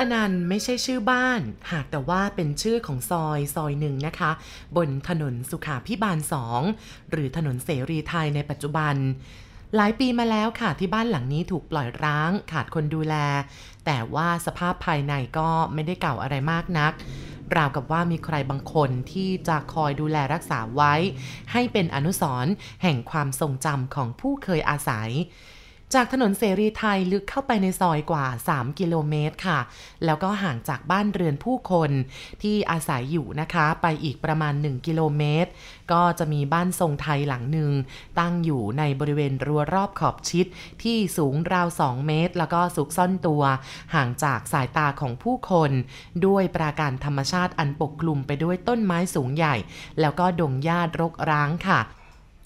อนันต์ไม่ใช่ชื่อบ้าน หากแต่ว่าเป็นชื่อของซอยซอยหนึ่งนะคะ บนถนนสุขาพิบาลสองหรือถนนเสรีไทยในปัจจุบัน หลายปีมาแล้วค่ะที่บ้านหลังนี้ถูกปล่อยร้าง ขาดคนดูแล แต่ว่าสภาพภายในก็ไม่ได้เก่าอะไรมากนักราวกับว่ามีใครบางคนที่จะคอยดูแลรักษาไว้ ให้เป็นอนุสรณ์แห่งความทรงจำของผู้เคยอาศัย จากถนนเสรีไทยลึกเข้าไปในซอยกว่า 3 กิโลเมตรค่ะ แล้วก็ห่างจากบ้านเรือนผู้คนที่อาศัยอยู่นะคะ ไปอีกประมาณ 1 กิโลเมตร ก็จะมีบ้านทรงไทยหลังหนึ่ง ตั้งอยู่ในบริเวณรั้วรอบขอบชิด ที่สูงราว 2 เมตร แล้วก็ซุกซ่อนตัว ห่างจากสายตาของผู้คน ด้วยปราการธรรมชาติอันปกคลุมไปด้วยต้นไม้สูงใหญ่ แล้วก็ดงหญ้ารกร้างค่ะ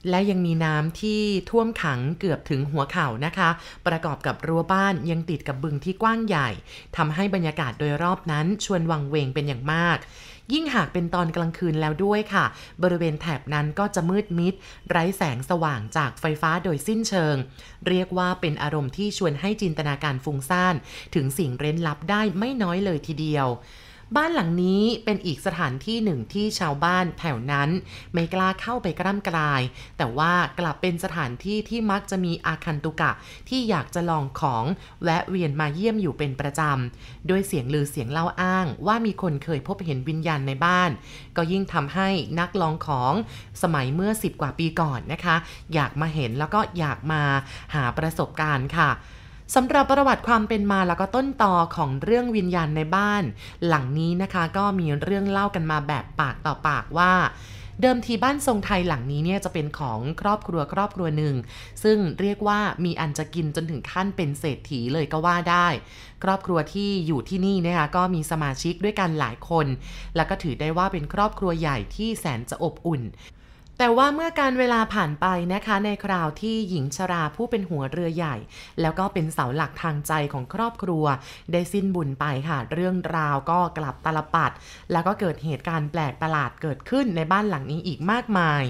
และยังมีน้ำที่ท่วมขังเกือบถึงหัวเข่านะคะ ประกอบกับรั้วบ้านยังติดกับบึงที่กว้างใหญ่ทำให้บรรยากาศโดยรอบนั้นชวนวังเวงเป็นอย่างมาก ยิ่งหากเป็นตอนกลางคืนแล้วด้วยค่ะ บริเวณแถบนั้นก็จะมืดมิด ไร้แสงสว่างจากไฟฟ้าโดยสิ้นเชิง เรียกว่าเป็นอารมณ์ที่ชวนให้จินตนาการฟุ้งซ่าน ถึงสิ่งเร้นลับได้ไม่น้อยเลยทีเดียว บ้านหลังนี้เป็นอีกสถานที่หนึ่งที่ชาวบ้านแถวนั้น ไม่กล้าเข้าไปกล้ำกลาย แต่ว่ากลับเป็นสถานที่ที่มักจะมีอาคันตุกะที่อยากจะลองของแวะเวียนมาเยี่ยมอยู่เป็นประจำโดยเสียงลือเสียงเล่าอ้าง ว่ามีคนเคยพบเห็นวิญญาณในบ้าน ก็ยิ่งทำให้นักลองของสมัยเมื่อ 10 กว่าปีก่อนนะคะ อยากมาเห็นแล้วก็อยากมาหาประสบการณ์ค่ะ สำหรับประวัติความเป็นมาแล้วก็ต้นตอของเรื่องวิญญาณในบ้าน หลังนี้นะคะก็มีเรื่องเล่ากันมาแบบปากต่อปากว่าเดิมทีบ้านทรงไทยหลังนี้เนี่ยจะเป็นของครอบครัวครอบครัวหนึ่ง ซึ่งเรียกว่ามีอันจะกินจนถึงขั้นเป็นเศรษฐีเลยก็ว่าได้ ครอบครัวที่อยู่ที่นี่นะคะก็มีสมาชิกด้วยกันหลายคน แล้วก็ถือได้ว่าเป็นครอบครัวใหญ่ที่แสนจะอบอุ่น แต่ว่าเมื่อการเวลาผ่านไปนะคะในคราวที่หญิงชราผู้เป็นหัวเรือใหญ่ แล้วก็เป็นเสาหลักทางใจของครอบครัว ได้สิ้นบุญไปค่ะ เรื่องราวก็กลับตลปัด แล้วก็เกิดเหตุการณ์แปลกประหลาดเกิดขึ้นในบ้านหลังนี้อีกมากมาย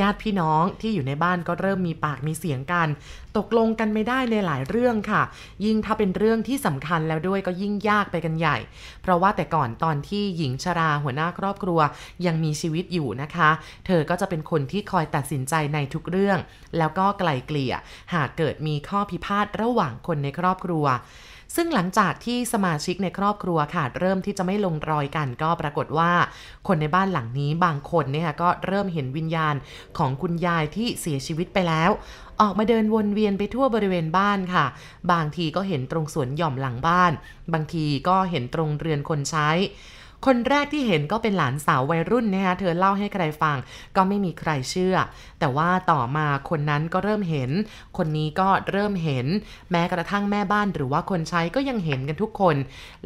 ญาติพี่น้องที่อยู่ในบ้านก็เริ่มมีปากมีเสียงกัน ตกลงกันไม่ได้ในหลายเรื่องค่ะ ยิ่งถ้าเป็นเรื่องที่สำคัญแล้วด้วยก็ยิ่งยากไปกันใหญ่ เพราะว่าแต่ก่อนตอนที่หญิงชราหัวหน้าครอบครัวยังมีชีวิตอยู่นะคะ เธอก็จะเป็นคนที่คอยตัดสินใจในทุกเรื่อง แล้วก็ไกลเกลี่ย หากเกิดมีข้อพิพาทระหว่างคนในครอบครัว ซึ่งหลังจากที่สมาชิกในครอบครัวค่ะเริ่มที่จะไม่ลงรอยกันก็ปรากฏว่า คนในบ้านหลังนี้บางคนเนี่ยก็เริ่มเห็นวิญญาณของคุณยายที่เสียชีวิตไปแล้ว ออกมาเดินวนเวียนไปทั่วบริเวณบ้านค่ะ บางทีก็เห็นตรงสวนหย่อมหลังบ้าน บางทีก็เห็นตรงเรือนคนใช้ คนแรกที่เห็นก็เป็นหลานสาววัยรุ่นนะคะเธอเล่าให้ใครฟัง ก็ไม่มีใครเชื่อ แต่ว่าต่อมาคนนั้นก็เริ่มเห็น คนนี้ก็เริ่มเห็น แม้กระทั่งแม่บ้านหรือว่าคนใช้ก็ยังเห็นกันทุกคน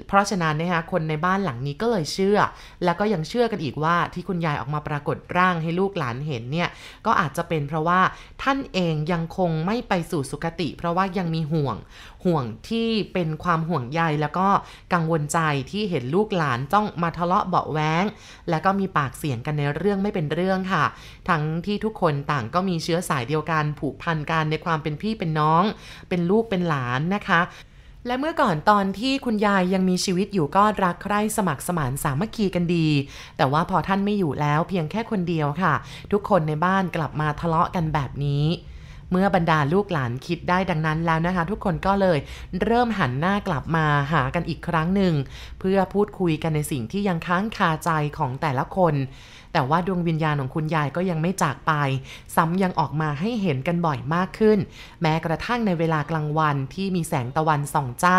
เพราะฉะนั้นนะคะคนในบ้านหลังนี้ก็เลยเชื่อ แล้วก็ยังเชื่อกันอีกว่าที่คุณยายออกมาปรากฏร่างให้ลูกหลานเห็นเนี่ยก็อาจจะเป็นเพราะว่าท่านเองยังคงไม่ไปสู่สุคติ เพราะว่ายังมีห่วงห่วงที่เป็นความห่วงใยแล้วก็กังวลใจที่เห็นลูกหลานต้องมาทะเลาะเบาะแว้ง แล้วก็มีปากเสียงกันในเรื่องไม่เป็นเรื่องค่ะ ทั้งที่ทุกคนต่างก็มีเชื้อสายเดียวกันผูกพันกันในความเป็นพี่เป็นน้อง เป็นลูกเป็นหลานนะคะและเมื่อก่อนตอนที่คุณยายยังมีชีวิตอยู่ก็รักใคร่สมัครสมานสามัคคีกันดี แต่ว่าพอท่านไม่อยู่แล้วเพียงแค่คนเดียวค่ะ ทุกคนในบ้านกลับมาทะเลาะกันแบบนี้ เมื่อบรรดาลูกหลานคิดได้ดังนั้นแล้วนะคะ ทุกคนก็เลยเริ่มหันหน้ากลับมาหากันอีกครั้งหนึ่ง เพื่อพูดคุยกันในสิ่งที่ยังค้างคาใจของแต่ละคน แต่ว่าดวงวิญญาณของคุณยายก็ยังไม่จากไป ซ้ำยังออกมาให้เห็นกันบ่อยมากขึ้น แม้กระทั่งในเวลากลางวันที่มีแสงตะวันส่องจ้า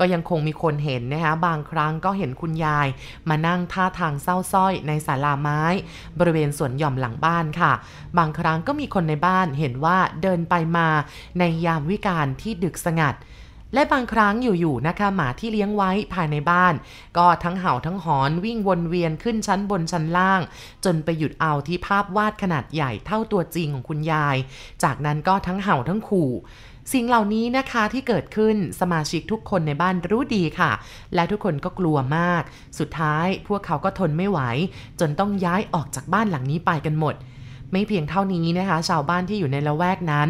ก็ยังคงมีคนเห็นนะคะบางครั้งก็เห็นคุณยาย มานั่งท่าทางเศร้าสร้อยในศาลาไม้ บริเวณสวนหย่อมหลังบ้านค่ะ บางครั้งก็มีคนในบ้านเห็นว่าเดินไปมาในยามวิกาลที่ดึกสงัด และบางครั้งอยู่ๆนะคะหมาที่เลี้ยงไว้ภายในบ้าน ก็ทั้งเห่าทั้งหอนวิ่งวนเวียนขึ้นชั้นบนชั้นล่าง จนไปหยุดเอาที่ภาพวาดขนาดใหญ่เท่าตัวจริงของคุณยาย จากนั้นก็ทั้งเห่าทั้งขู่สิ่งเหล่านี้นะคะที่เกิดขึ้นสมาชิกทุกคนในบ้านรู้ดีค่ะ และทุกคนก็กลัวมาก สุดท้ายพวกเขาก็ทนไม่ไหว จนต้องย้ายออกจากบ้านหลังนี้ไปกันหมด ไม่เพียงเท่านี้นะคะ ชาวบ้านที่อยู่ในละแวกนั้น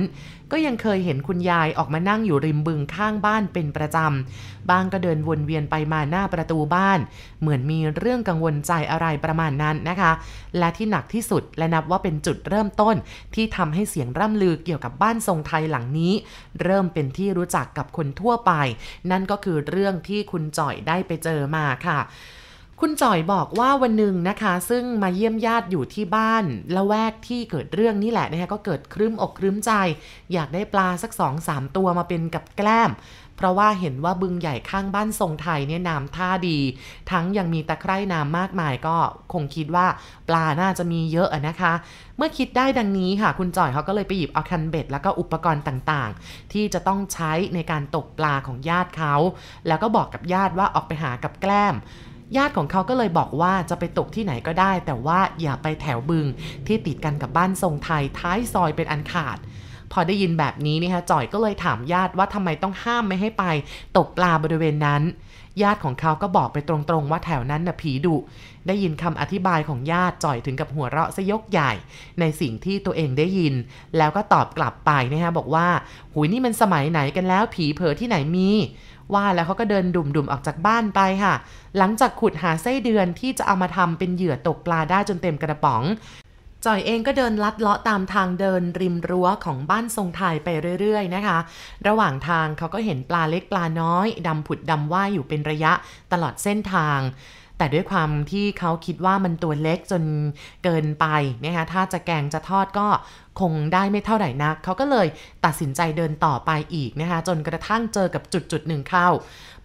ก็ยังเคยเห็นคุณยายออกมานั่งอยู่ริมบึงข้างบ้านเป็นประจำ บางก็เดินวนเวียนไปมาหน้าประตูบ้าน เหมือนมีเรื่องกังวลใจอะไรประมาณนั้นนะคะ และที่หนักที่สุดและนับว่าเป็นจุดเริ่มต้น ที่ทำให้เสียงร่ำลือเกี่ยวกับบ้านทรงไทยหลังนี้ เริ่มเป็นที่รู้จักกับคนทั่วไป นั่นก็คือเรื่องที่คุณจ่อยได้ไปเจอมาค่ะ คุณจ่อยบอกว่าวันหนึ่งนะคะ ซึ่งมาเยี่ยมญาติอยู่ที่บ้านละแวกที่เกิดเรื่องนี่แหละนะคะก็เกิดครึ้มอกครึ้มใจ อยากได้ปลาสักสองสามตัวมาเป็นกับแกล้ม เพราะว่าเห็นว่าบึงใหญ่ข้างบ้านทรงไทยเนี่ยน้ำท่าดี ทั้งยังมีตะไคร่น้ำมากมายก็คงคิดว่าปลาน่าจะมีเยอะนะคะ เมื่อคิดได้ดังนี้ค่ะ คุณจ่อยเขาก็เลยไปหยิบเอาคันเบ็ดแล้วก็อุปกรณ์ต่างๆ ที่จะต้องใช้ในการตกปลาของญาติเขาแล้วก็บอกกับญาติว่าออกไปหากับแกล้ม ญาติของเขาก็เลยบอกว่าจะไปตกที่ไหนก็ได้ แต่ว่าอย่าไปแถวบึงที่ติดกันกับบ้านทรงไทยท้ายซอยเป็นอันขาด พอได้ยินแบบนี้นี่ฮะจ่อยก็เลยถามญาติว่าทำไมต้องห้ามไม่ให้ไป ตกปลาบริเวณนั้น ญาติของเขาก็บอกไปตรงๆว่าแถวนั้นน่ะผีดุได้ยินคำอธิบายของญาติจ่อยถึงกับหัวเราะซยกใหญ่ ในสิ่งที่ตัวเองได้ยิน แล้วก็ตอบกลับไปนะฮะบอกว่าหุยนี่มันสมัยไหนกันแล้วผีเผอที่ไหนมี ว่าแล้วเขาก็เดินดุ่มๆออกจากบ้านไปค่ะ หลังจากขุดหาไส้เดือนที่จะเอามาทำเป็นเหยื่อตกปลาได้จนเต็มกระป๋องจอยเองก็เดินลัดเลาะตามทางเดินริมรั้วของบ้านทรงไทยไปเรื่อยๆนะคะ ระหว่างทางเขาก็เห็นปลาเล็กปลาน้อยดำผุดดำว่ายอยู่เป็นระยะตลอดเส้นทาง แต่ด้วยความที่เขาคิดว่ามันตัวเล็กจนเกินไปนะคะถ้าจะแกงจะทอดก็ คงได้ไม่เท่าไหร่นัก เขาก็เลยตัดสินใจเดินต่อไปอีกนะคะจนกระทั่งเจอกับจุดจุดหนึ่งเข้า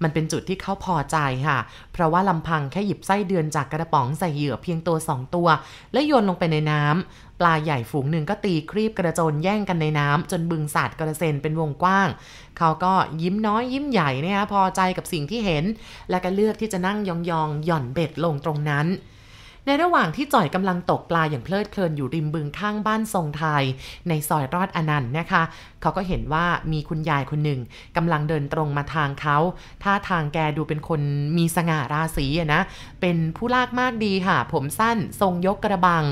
มันเป็นจุดที่เขาพอใจค่ะ เพราะว่าลำพังแค่หยิบไส้เดือนจากกระป๋องใส่เหยื่อเพียงตัว 2 ตัว และโยนลงไปในน้ำปลาใหญ่ฝูงหนึ่งก็ตีครีบกระโจนแย่งกันในน้ำจนบึงสาดกระเซ็นเป็นวงกว้าง เขาก็ยิ้มน้อยยิ้มใหญ่นะคะพอใจกับสิ่งที่เห็น และก็เลือกที่จะนั่งยองๆหย่อนเบ็ดลงตรงนั้น ในระหว่างที่จ่อยกำลังตกปลาอย่างเพลิดเพลินอยู่ริมบึงข้างบ้านทรงไทย ในซอยรอดอนันต์นะคะ เขาก็เห็นว่ามีคุณยายคนหนึ่งกำลังเดินตรงมาทางเขาท่าทางแกดูเป็นคนมีสง่าราศีนะ เป็นผู้ลากมากดีค่ะ ผมสั้นทรงยกกระบัง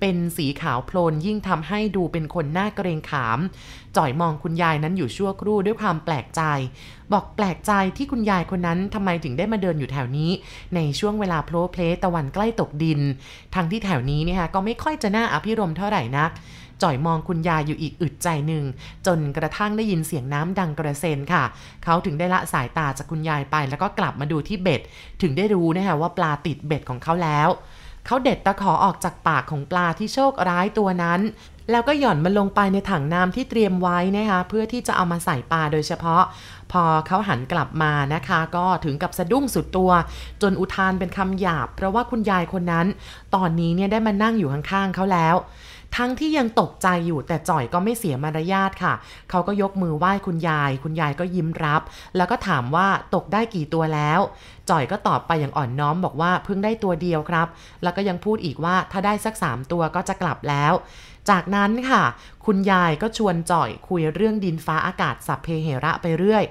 เป็นสีขาวโพลนยิ่งทำให้ดูเป็นคนหน้าเกรงขาม จ่อยมองคุณยายนั้นอยู่ชั่วครู่ด้วยความแปลกใจ บอกแปลกใจที่คุณยายคนนั้นทำไมถึงได้มาเดินอยู่แถวนี้ ในช่วงเวลาโพล้เพล้ตะวันใกล้ตกดิน ทั้งที่แถวนี้เนี่ยก็ไม่ค่อยจะน่าอภิรมย์เท่าไหร่นักจ่อยมองคุณยายอยู่อีกอึดใจหนึ่ง จนกระทั่งได้ยินเสียงน้ำดังกระเซ็นค่ะ เขาถึงได้ละสายตาจากคุณยายไป แล้วก็กลับมาดูที่เบ็ด ถึงได้รู้นะคะว่าปลาติดเบ็ดของเขาแล้ว เขาเด็ดตะขอออกจากปากของปลาที่โชคร้ายตัวนั้น แล้วก็หย่อนมันลงไปในถังน้ำที่เตรียมไว้นะคะเพื่อที่จะเอามาใส่ปลาโดยเฉพาะ พอเขาหันกลับมานะคะ ก็ถึงกับสะดุ้งสุดตัว จนอุทานเป็นคำหยาบ เพราะว่าคุณยายคนนั้น ตอนนี้เนี่ยได้มานั่งอยู่ข้างๆเขาแล้ว ทั้งที่ยังตกใจอยู่แต่จ่อยก็ไม่เสียมารยาทค่ะ เขาก็ยกมือไหว้คุณยาย คุณยายก็ยิ้มรับ แล้วก็ถามว่าตกได้กี่ตัวแล้วจ่อยก็ตอบไปอย่างอ่อนน้อมบอกว่าเพิ่งได้ตัวเดียวครับ แล้วก็ยังพูดอีกว่าถ้าได้สักสามตัวก็จะกลับแล้ว จากนั้นค่ะ คุณยายก็ชวนจ่อยคุยเรื่องดินฟ้าอากาศสัพเพเหระไปเรื่อย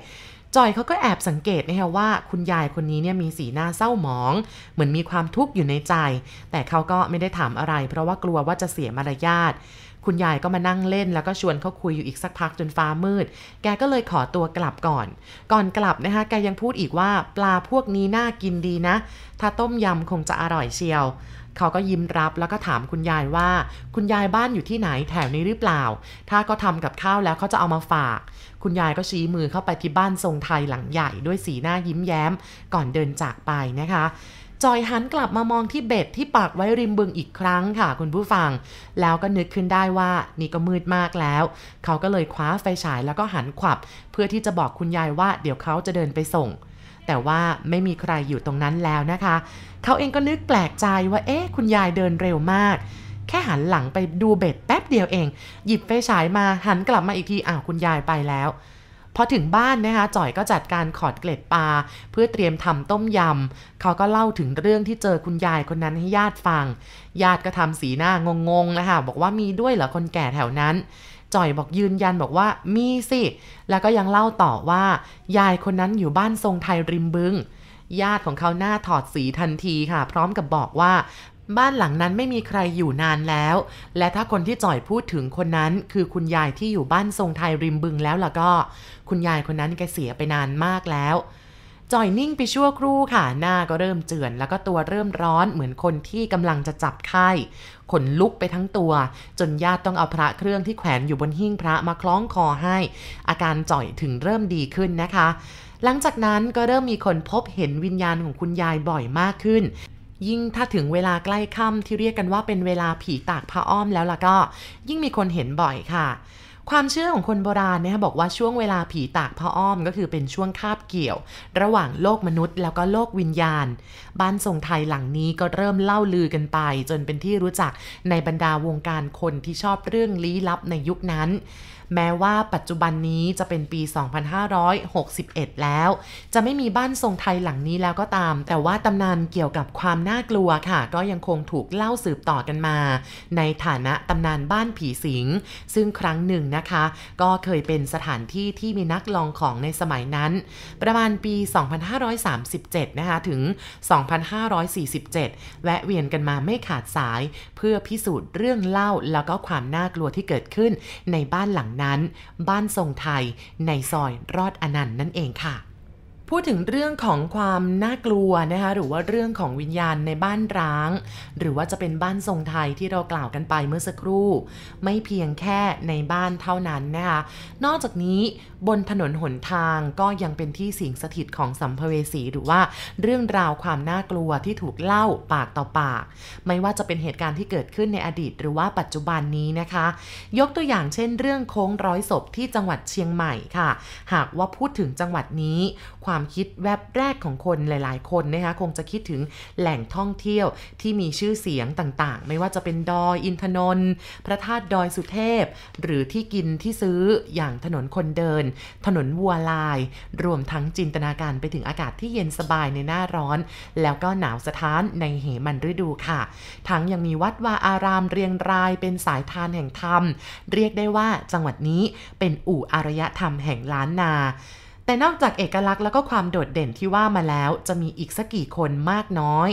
จอยเขาก็แอบสังเกตนะคะว่าคุณยายคนนี้เนี่ยมีสีหน้าเศร้าหมอง เหมือนมีความทุกข์อยู่ในใจ แต่เขาก็ไม่ได้ถามอะไร เพราะว่ากลัวว่าจะเสียมารยาท คุณยายก็มานั่งเล่น แล้วก็ชวนเขาคุยอยู่อีกสักพักจนฟ้ามืด แกก็เลยขอตัวกลับก่อน ก่อนกลับนะคะแกยังพูดอีกว่าปลาพวกนี้น่ากินดีนะ ถ้าต้มยำคงจะอร่อยเชียวเขาก็ยิ้มรับแล้วก็ถามคุณยายว่า คุณยายบ้านอยู่ที่ไหนแถวนี้หรือเปล่า ถ้าเขาทำกับข้าวแล้วเขาจะเอามาฝาก คุณยายก็ชี้มือเข้าไปที่บ้านทรงไทยหลังใหญ่ด้วยสีหน้ายิ้มแย้ม ก่อนเดินจากไปนะคะ จอยหันกลับมามองที่เบ็ดที่ปักไว้ริมบึงอีกครั้งค่ะคุณผู้ฟัง แล้วก็นึกขึ้นได้ว่านี่ก็มืดมากแล้ว เขาก็เลยคว้าไฟฉายแล้วก็หันขวับ เพื่อที่จะบอกคุณยายว่าเดี๋ยวเขาจะเดินไปส่ง แต่ว่าไม่มีใครอยู่ตรงนั้นแล้วนะคะ เขาเองก็นึกแปลกใจว่าเอ๊ะคุณยายเดินเร็วมากแค่หันหลังไปดูเบ็ดแป๊บเดียวเอง หยิบไฟฉายมาหันกลับมาอีกทีอ้าวคุณยายไปแล้ว พอถึงบ้านนะคะจ่อยก็จัดการขอดเกล็ดปลาเพื่อเตรียมทำต้มยำเขาก็เล่าถึงเรื่องที่เจอคุณยายคนนั้นให้ญาติฟัง ญาติก็ทำสีหน้างงๆนะคะบอกว่ามีด้วยเหรอคนแก่แถวนั้นจ่อยบอกยืนยันบอกว่ามีสิ แล้วก็ยังเล่าต่อว่า ยายคนนั้นอยู่บ้านทรงไทยริมบึง ญาติของเขาหน้าถอดสีทันทีค่ะ พร้อมกับบอกว่า บ้านหลังนั้นไม่มีใครอยู่นานแล้ว และถ้าคนที่จ่อยพูดถึงคนนั้นคือคุณยายที่อยู่บ้านทรงไทยริมบึงแล้วล่ะก็ คุณยายคนนั้นแกเสียไปนานมากแล้วจอยนิ่งไปชั่วครู่ค่ะ หน้าก็เริ่มเจือน แล้วก็ตัวเริ่มร้อนเหมือนคนที่กำลังจะจับไข้ขนลุกไปทั้งตัว จนญาติต้องเอาพระเครื่องที่แขวนอยู่บนหิ้งพระมาคล้องคอให้ อาการจ่อยถึงเริ่มดีขึ้นนะคะ หลังจากนั้นก็เริ่มมีคนพบเห็นวิญญาณของคุณยายบ่อยมากขึ้น ยิ่งถ้าถึงเวลาใกล้ค่ำที่เรียกกันว่าเป็นเวลาผีตากผ้าอ้อมแล้วล่ะก็ ยิ่งมีคนเห็นบ่อยค่ะ ความเชื่อของคนโบราณเนี่ยบอกว่าช่วงเวลาผีตากผ้าอ้อมก็คือเป็นช่วงคาบเกี่ยว ระหว่างโลกมนุษย์แล้วก็โลกวิญญาณ บ้านทรงไทยหลังนี้ก็เริ่มเล่าลือกันไป จนเป็นที่รู้จักในบรรดาวงการคนที่ชอบเรื่องลี้ลับในยุคนั้น แม้ว่าปัจจุบันนี้จะเป็นปี 2561 แล้ว จะไม่มีบ้านทรงไทยหลังนี้แล้วก็ตาม แต่ว่าตำนานเกี่ยวกับความน่ากลัวค่ะ ก็ยังคงถูกเล่าสืบต่อกันมา ในฐานะตำนานบ้านผีสิง ซึ่งครั้งหนึ่งนะคะ ก็เคยเป็นสถานที่ที่มีนักลองของในสมัยนั้น ประมาณปี 2537 นะคะ ถึง 2547 แวะเวียนกันมาไม่ขาดสาย เพื่อพิสูจน์เรื่องเล่าแล้วก็ความน่ากลัวที่เกิดขึ้นในบ้านหลังนั้น บ้านทรงไทยในซอยรอดอนันต์นั่นเองค่ะ พูดถึงเรื่องของความน่ากลัวนะคะหรือว่าเรื่องของวิญญาณในบ้านร้าง หรือว่าจะเป็นบ้านทรงไทยที่เรากล่าวกันไปเมื่อสักครู่ ไม่เพียงแค่ในบ้านเท่านั้นนะคะนอกจากนี้บนถนนหนทางก็ยังเป็นที่สิงสถิตของสัมภเวสีหรือว่าเรื่องราวความน่ากลัวที่ถูกเล่าปากต่อปาก ไม่ว่าจะเป็นเหตุการณ์ที่เกิดขึ้นในอดีต หรือว่าปัจจุบันนี้นะคะ ยกตัวอย่างเช่น เรื่องโค้งร้อยศพที่จังหวัดเชียงใหม่ค่ะ หากว่าพูดถึงจังหวัดนี้ ความความคิดแวบแรกของคนหลาย ๆ คนนะคะคงจะคิดถึงแหล่งท่องเที่ยวที่มีชื่อเสียงต่าง ๆ ไม่ว่าจะเป็นดอยอินทนนท์พระธาตุดอยสุเทพ หรือที่กินที่ซื้ออย่างถนนคนเดิน ถนนวัวลาย รวมทั้งจินตนาการไปถึงอากาศที่เย็นสบายในหน้าร้อน แล้วก็หนาวสะท้านในเหมันฤดูค่ะ ทั้งยังมีวัดวาอารามเรียงรายเป็นสายทานแห่งธรรม เรียกได้ว่าจังหวัดนี้เป็นอู่อารยธรรมแห่งล้านนา แต่นอกจากเอกลักษณ์แล้วก็ความโดดเด่นที่ว่ามาแล้ว จะมีอีกสักกี่คนมากน้อย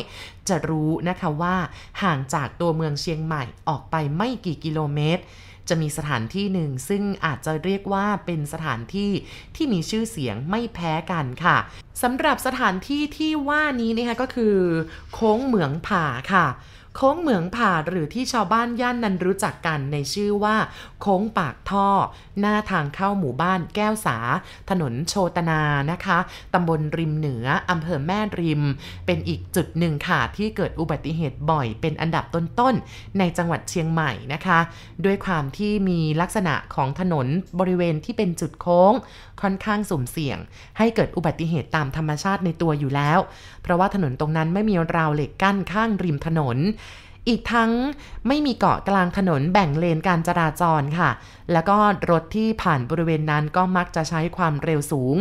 จะรู้นะคะว่าห่างจากตัวเมืองเชียงใหม่ออกไปไม่กี่กิโลเมตรจะมีสถานที่หนึ่งซึ่งอาจจะเรียกว่าเป็นสถานที่ที่มีชื่อเสียงไม่แพ้กันค่ะสำหรับสถานที่ที่ว่านี้นะคะก็คือ โค้งเหมืองผาค่ะ โค้งเหมืองผ่าหรือที่ชาวบ้านย่านนั้นรู้จักกันในชื่อว่า โค้งปากท่อ หน้าทางเข้าหมู่บ้านแก้วสา ถนนโชตนานะคะตำบลริมเหนืออำเภอแม่ริม เป็นอีกจุดหนึ่งค่ะที่เกิดอุบัติเหตุบ่อยเป็นอันดับต้นๆในจังหวัดเชียงใหม่นะคะ ด้วยความที่มีลักษณะของถนนบริเวณที่เป็นจุดโค้ง ค่อนข้างสุ่มเสี่ยง ให้เกิดอุบัติเหตุตามธรรมชาติในตัวอยู่แล้ว เพราะว่าถนนตรงนั้นไม่มีราวเหล็กกั้นข้างริมถนน อีกทั้งไม่มีเกาะกลางถนนแบ่งเลนการจราจรค่ะ แล้วก็รถที่ผ่านบริเวณนั้นก็มักจะใช้ความเร็วสูง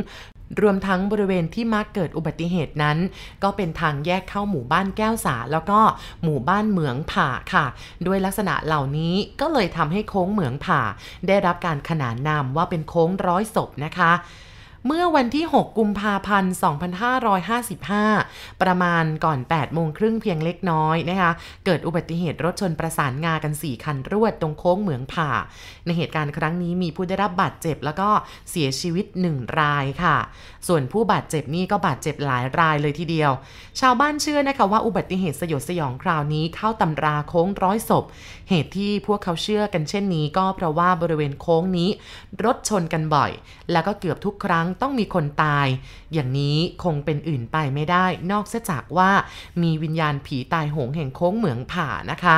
รวมทั้งบริเวณที่มักเกิดอุบัติเหตุนั้น ก็เป็นทางแยกเข้าหมู่บ้านแก้วสา แล้วก็หมู่บ้านเหมืองผ่าค่ะ ด้วยลักษณะเหล่านี้ก็เลยทำให้โค้งเหมืองผ่าได้รับการขนานนามว่าเป็นโค้งร้อยศพนะคะ เมื่อวันที่ 6 กุมภาพันธ์ 2555 ประมาณก่อน 8 โมงครึ่งเพียงเล็กน้อยนะคะ เกิดอุบัติเหตุรถชนประสานงากัน 4 คันรวดตรงโค้งเหมืองผ่า ในเหตุการณ์ครั้งนี้มีผู้ได้รับบาดเจ็บแล้วก็เสียชีวิต 1 รายค่ะ ส่วนผู้บาดเจ็บนี่ก็บาดเจ็บหลายรายเลยทีเดียว ชาวบ้านเชื่อนะคะว่าอุบัติเหตุสยดสยองคราวนี้เข้าตำราโค้งร้อยศพ เหตุที่พวกเขาเชื่อกันเช่นนี้ ก็เพราะว่าบริเวณโค้งนี้ รถชนกันบ่อย แล้วก็เกือบทุกครั้งต้องมีคนตาย อย่างนี้คงเป็นอื่นไปไม่ได้ นอกเสียจากว่ามีวิญญาณผีตายโหงแห่งโค้งเหมืองผ่านะคะ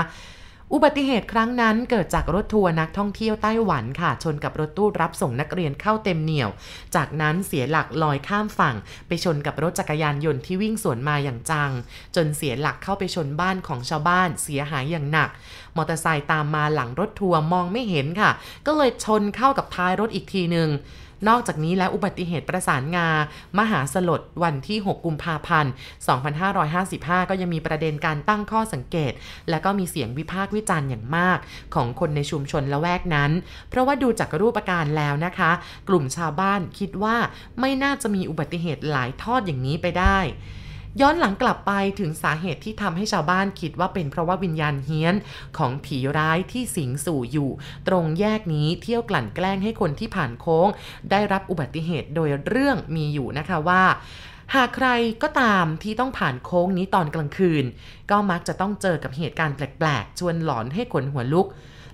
อุบัติเหตุครั้งนั้นเกิดจากรถทัวร์นักท่องเที่ยวไต้หวันค่ะ ชนกับรถตู้รับส่งนักเรียนเข้าเต็มเหนี่ยว จากนั้นเสียหลักลอยข้ามฝั่ง ไปชนกับรถจักรยานยนต์ที่วิ่งสวนมาอย่างจัง จนเสียหลักเข้าไปชนบ้านของชาวบ้านเสียหายอย่างหนัก มอเตอร์ไซค์ตามมาหลังรถทัวร์มองไม่เห็นค่ะ ก็เลยชนเข้ากับท้ายรถอีกทีหนึ่ง นอกจากนี้แล้วอุบัติเหตุประสานงา มหาสลดวันที่ 6 กุมภาพันธ์ 2555 ก็ยังมีประเด็นการตั้งข้อสังเกต และก็มีเสียงวิพากษ์วิจารณ์อย่างมาก ของคนในชุมชนละแวกนั้น เพราะว่าดูจากรูปการแล้วนะคะ กลุ่มชาวบ้านคิดว่าไม่น่าจะมีอุบัติเหตุหลายทอดอย่างนี้ไปได้ ย้อนหลังกลับไปถึงสาเหตุที่ทำให้ชาวบ้านคิดว่าเป็นเพราะว่าวิญญาณเฮี้ยน ของผีร้ายที่สิงสู่อยู่ ตรงแยกนี้เที่ยวกลั่นแกล้งให้คนที่ผ่านโค้ง ได้รับอุบัติเหตุโดยเรื่องมีอยู่นะคะว่าหากใครก็ตามที่ต้องผ่านโค้งนี้ตอนกลางคืน ก็มักจะต้องเจอกับเหตุการณ์แปลกๆ ชวนหลอนให้ขนหัวลุก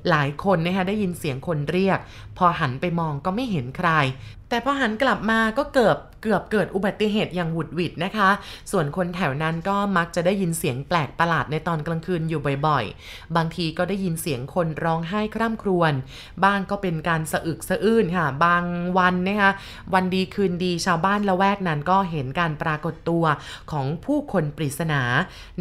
หลายคนนะคะได้ยินเสียงคนเรียก พอหันไปมองก็ไม่เห็นใครแต่พอหันกลับมาก็เกือบเกือบเกิดอุบัติเหตุอย่างหวุดหวิดนะคะ ส่วนคนแถวนั้นก็มักจะได้ยินเสียงแปลกประหลาดในตอนกลางคืนอยู่บ่อยๆ บางทีก็ได้ยินเสียงคนร้องไห้คร่ำครวญ บ้างก็เป็นการสะอึกสะอื้นค่ะ บางวันนะคะวันดีคืนดีชาวบ้านละแวกนั้นก็เห็นการปรากฏตัวของผู้คนปริศนา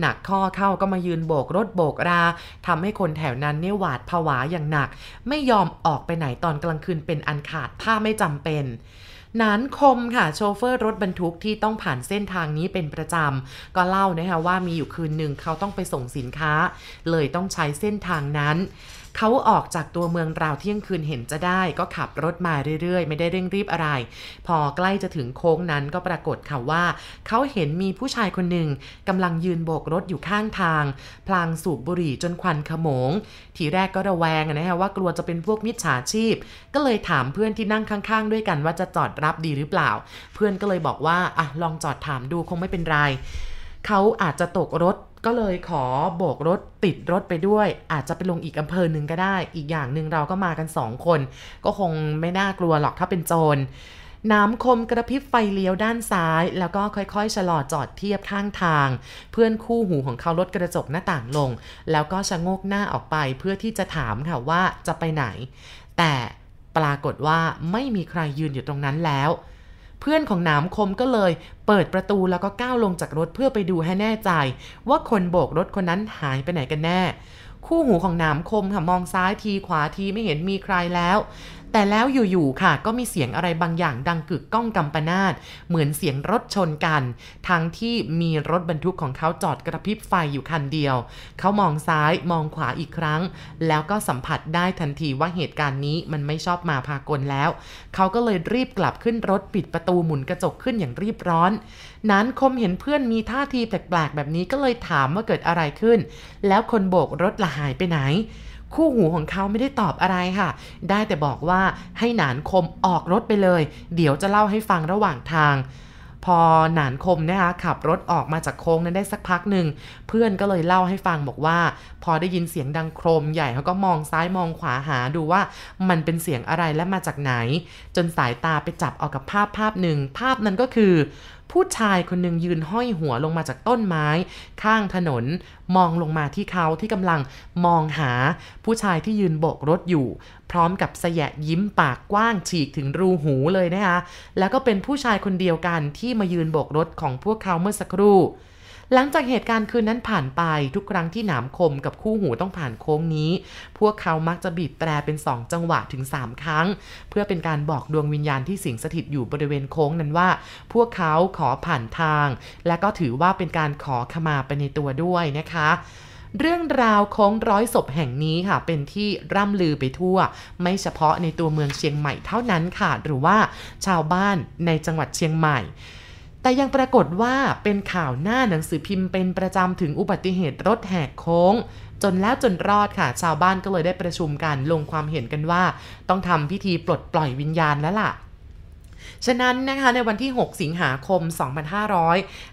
หนักข้อเข้าก็มายืนโบกรถโบกราทำให้คนแถวนั้นเนี่ยหวาดผวาอย่างหนัก ไม่ยอมออกไปไหนตอนกลางคืนเป็นอันขาดถ้าไม่จำเป็นนานคมค่ะโชเฟอร์รถบรรทุกที่ต้องผ่านเส้นทางนี้เป็นประจำ ก็เล่านะคะว่ามีอยู่คืนหนึ่งเขาต้องไปส่งสินค้า เลยต้องใช้เส้นทางนั้น เขาออกจากตัวเมืองราวเที่ยงคืนเห็นจะได้ก็ขับรถมาเรื่อยๆ ไม่ได้เร่งรีบอะไร พอใกล้จะถึงโค้งนั้นก็ปรากฏค่ะว่า เขาเห็นมีผู้ชายคนหนึ่งกำลังยืนโบกรถอยู่ข้างทาง พลางสูบบุหรี่จนควันขโมง ทีแรกก็ระแวงนะฮะว่ากลัวจะเป็นพวกมิจฉาชีพ ก็เลยถามเพื่อนที่นั่งข้างๆ ด้วยกันว่าจะจอดรับดีหรือเปล่า เพื่อนก็เลยบอกว่าอะลองจอดถามดูคงไม่เป็นไรเขาอาจจะตกรถ ก็เลยขอโบกรถติดรถไปด้วย อาจจะไปลงอีกอำเภอหนึ่งก็ได้ อีกอย่างหนึ่งเราก็มากันสองคน ก็คงไม่น่ากลัวหรอกถ้าเป็นโจรน้ำคมกระพริบไฟเลี้ยวด้านซ้าย แล้วก็ค่อยๆ ชะลอจอดเทียบข้างทาง เพื่อนคู่หูของเขาลดกระจกหน้าต่างลง แล้วก็ชะโงกหน้าออกไปเพื่อที่จะถามค่ะว่าจะไปไหน แต่ปรากฏว่าไม่มีใครยืนอยู่ตรงนั้นแล้ว เพื่อนของหนามคมก็เลย เปิดประตูแล้วก็ก้าวลงจากรถเพื่อไปดูให้แน่ใจ ว่าคนโบกรถคนนั้นหายไปไหนกันแน่ คู่หูของหนามคมค่ะมองซ้ายทีขวาทีไม่เห็นมีใครแล้ว แต่แล้วอยู่ๆค่ะ ก็มีเสียงอะไรบางอย่างดังกึกก้องกำปนาตเหมือนเสียงรถชนกัน ทั้งที่มีรถบรรทุกของเขาจอดกระพริบไฟอยู่คันเดียว เขามองซ้ายมองขวาอีกครั้ง แล้วก็สัมผัสได้ทันทีว่าเหตุการณ์นี้มันไม่ชอบมาพากลแล้ว เขาก็เลยรีบกลับขึ้นรถปิดประตูหมุนกระจกขึ้นอย่างรีบร้อน นั้นคมเห็นเพื่อนมีท่าทีแปลกๆแบบนี้ก็เลยถามว่าเกิดอะไรขึ้น แล้วคนโบกรถละหายไปไหน คู่หูของเขาไม่ได้ตอบอะไรค่ะ ได้แต่บอกว่าให้หนานคมออกรถไปเลย เดี๋ยวจะเล่าให้ฟังระหว่างทาง พอหนานคมนะคะขับรถออกมาจากโค้งนั้นได้สักพักหนึ่งเพื่อนก็เลยเล่าให้ฟังบอกว่า พอได้ยินเสียงดังโครมใหญ่เขาก็มองซ้ายมองขวาหาดูว่ามันเป็นเสียงอะไรและมาจากไหน จนสายตาไปจับเอากับภาพภาพหนึ่งภาพนั้นก็คือ ผู้ชายคนหนึ่งยืนห้อยหัวลงมาจากต้นไม้ ข้างถนนมองลงมาที่เขาที่กำลังมองหาผู้ชายที่ยืนโบกรถอยู่ พร้อมกับแสยะยิ้มปากกว้างฉีกถึงรูหูเลยนะคะแล้วก็เป็นผู้ชายคนเดียวกันที่มายืนโบกรถของพวกเขาเมื่อสักครู่ หลังจากเหตุการณ์คืนนั้นผ่านไปทุกครั้งที่หนามคมกับคู่หูต้องผ่านโค้งนี้ พวกเขามักจะบีบแตรเป็น2จังหวะถึง 3 ครั้ง เพื่อเป็นการบอกดวงวิญญาณที่สิงสถิตอยู่บริเวณโค้งนั้นว่า พวกเขาขอผ่านทาง และก็ถือว่าเป็นการขอขมาไปในตัวด้วยนะคะเรื่องราวโค้งร้อยศพแห่งนี้ค่ะ เป็นที่ร่ำลือไปทั่ว ไม่เฉพาะในตัวเมืองเชียงใหม่เท่านั้นค่ะ หรือว่าชาวบ้านในจังหวัดเชียงใหม่ แต่ยังปรากฏว่าเป็นข่าวหน้าหนังสือพิมพ์เป็นประจำถึงอุบัติเหตุรถแหกโค้ง จนแล้วจนรอดค่ะ ชาวบ้านก็เลยได้ประชุมกันลงความเห็นกันว่า ต้องทำพิธีปลดปล่อยวิญญาณแล้วล่ะ ฉะนั้นนะคะในวันที่ 6 สิงหาคม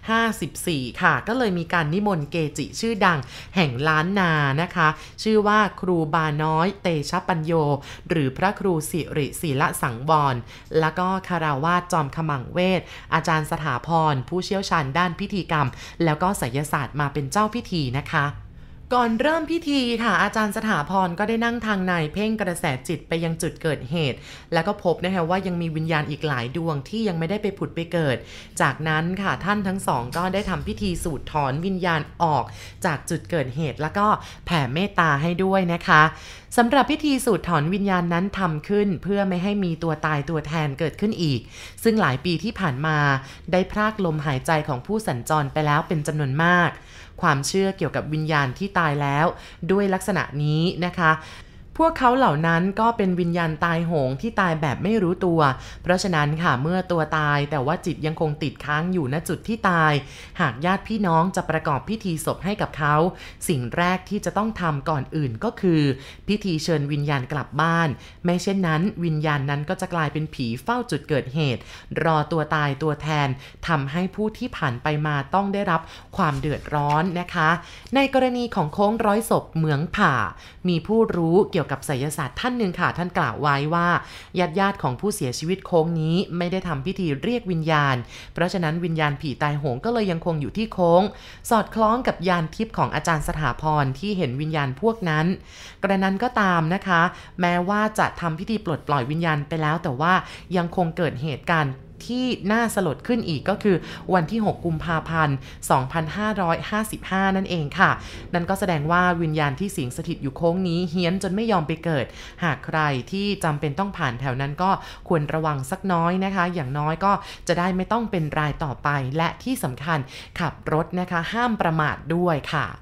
2554 ค่ะ ก็เลยมีการนิมนต์เกจิชื่อดังแห่งล้านนานะคะ ชื่อว่าครูบาน้อยเตชะปัญโย หรือพระครูสิริศิละสังวรแล้วก็คาราวาสจอมขมังเวท อาจารย์สถาพรผู้เชี่ยวชาญด้านพิธีกรรม แล้วก็ไสยศาสตร์มาเป็นเจ้าพิธีนะคะ ก่อนเริ่มพิธีค่ะอาจารย์สถาพรก็ได้นั่งทางในเพ่งกระแสจิตไปยังจุดเกิดเหตุ แล้วก็พบนะคะว่ายังมีวิญญาณอีกหลายดวงที่ยังไม่ได้ไปผุดไปเกิด จากนั้นค่ะท่านทั้งสองก็ได้ทำพิธีสูดถอนวิญญาณออกจากจุดเกิดเหตุ แล้วก็แผ่เมตตาให้ด้วยนะคะ สำหรับพิธีสูดถอนวิญญาณนั้นทำขึ้นเพื่อไม่ให้มีตัวตายตัวแทนเกิดขึ้นอีก ซึ่งหลายปีที่ผ่านมาได้พรากลมหายใจของผู้สัญจรไปแล้วเป็นจำนวนมาก ความเชื่อเกี่ยวกับวิญญาณที่ตายแล้ว ด้วยลักษณะนี้นะคะ พวกเขาเหล่านั้นก็เป็นวิญญาณตายโหงที่ตายแบบไม่รู้ตัว เพราะฉะนั้นค่ะเมื่อตัวตายแต่ว่าจิตยังคงติดค้างอยู่ณจุดที่ตาย หากญาติพี่น้องจะประกอบพิธีศพให้กับเขา สิ่งแรกที่จะต้องทำก่อนอื่นก็คือ พิธีเชิญวิญญาณกลับบ้าน ไม่เช่นนั้นวิญญาณนั้นก็จะกลายเป็นผีเฝ้าจุดเกิดเหตุ รอตัวตายตัวแทนทำให้ผู้ที่ผ่านไปมาต้องได้รับความเดือดร้อนนะคะ ในกรณีของโค้งร้อยศพเหมืองผ่า มีผู้รู้เกี่ยวกับไสยศาสตร์ท่านหนึ่งค่ะ ท่านกล่าวไว้ว่าญาติญาติของผู้เสียชีวิตโค้งนี้ ไม่ได้ทำพิธีเรียกวิญญาณ เพราะฉะนั้นวิญญาณผีตายโหงก็เลยยังคงอยู่ที่โค้ง สอดคล้องกับยานทิพย์ของอาจารย์สถาพรที่เห็นวิญญาณพวกนั้น กระนั้นก็ตามนะคะ แม้ว่าจะทำพิธีปลดปล่อยวิญญาณไปแล้ว แต่ว่ายังคงเกิดเหตุการณ์ ที่น่าสลดขึ้นอีกก็คือวันที่ 6 กุมภาพันธ์ 2555 นั่นเองค่ะ นั่นก็แสดงว่าวิญญาณที่สิงสถิตอยู่โค้งนี้เฮี้ยนจนไม่ยอมไปเกิด หากใครที่จำเป็นต้องผ่านแถวนั้นก็ควรระวังสักน้อยนะคะ อย่างน้อยก็จะได้ไม่ต้องเป็นรายต่อไป และที่สำคัญขับรถนะคะ ห้ามประมาทด้วยค่ะ